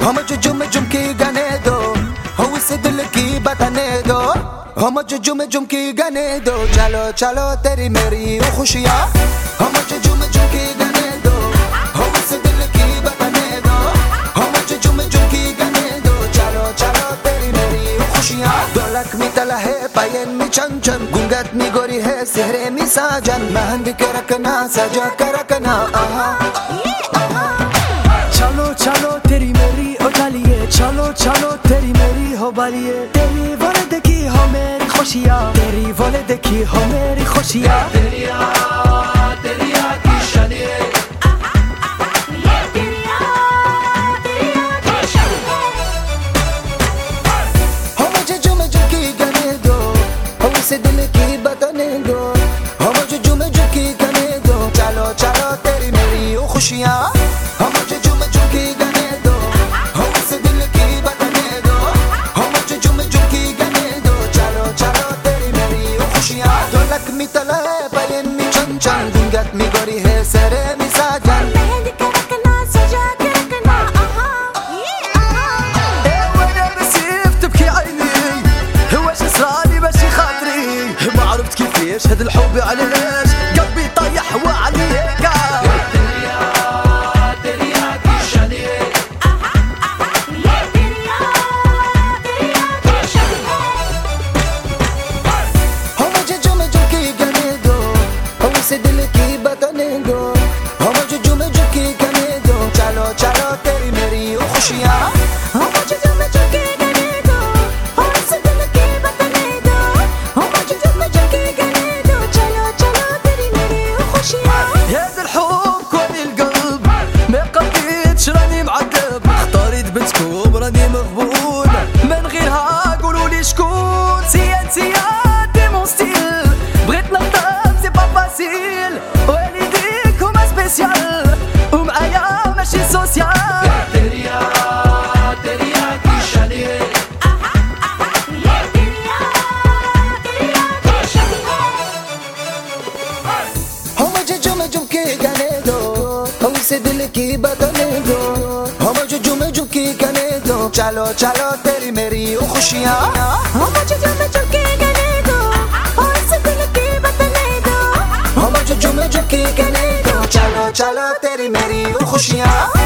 ہم جو جم جم کی گنے دو ہم اس دل کی بتانے دو۔ ہم جو جم جم کی گنے دو، چلو چلو تیری میری خوشیاں۔ ہم جو جم جم کی گنے دو ہم اس دل کی بتانے دو۔ ہم جو جم جم کی گنے دو، چلو چلو تیری میری خوشیاں۔ دولک می تلا ہے پائن می چن چن، گنگت می گوری ہے سہرے می ساجن۔ مہنگ کے رکھنا، سجا کر رکھنا، آہا۔ چلو چلو تیری میری ہو بالیے۔ تیری ولد کی ہو میری خوشیاں۔ تیری ولد کی ہو میری خوشیاں۔ چن ہے سرے مہندی رکھنا سجا کے رکھنا وانا عيني صرالي ماشي خاطري ما عرفت كيفاش الحب علاش قلبي طايح وعليك ہم گنے دو۔ ہم اسے دل خوشیاں اسے دل کی بتانے دو۔ ہم جو جم جم کی گنے دو۔ چلو چلو تیری میری خوشیاں۔ ہم جو جم جم کے گنے دو۔ اور اس دل کی بتانے دو۔ ہم جو جم جم کی گنے دو۔ چلو چلو تیری میری خوشیاں۔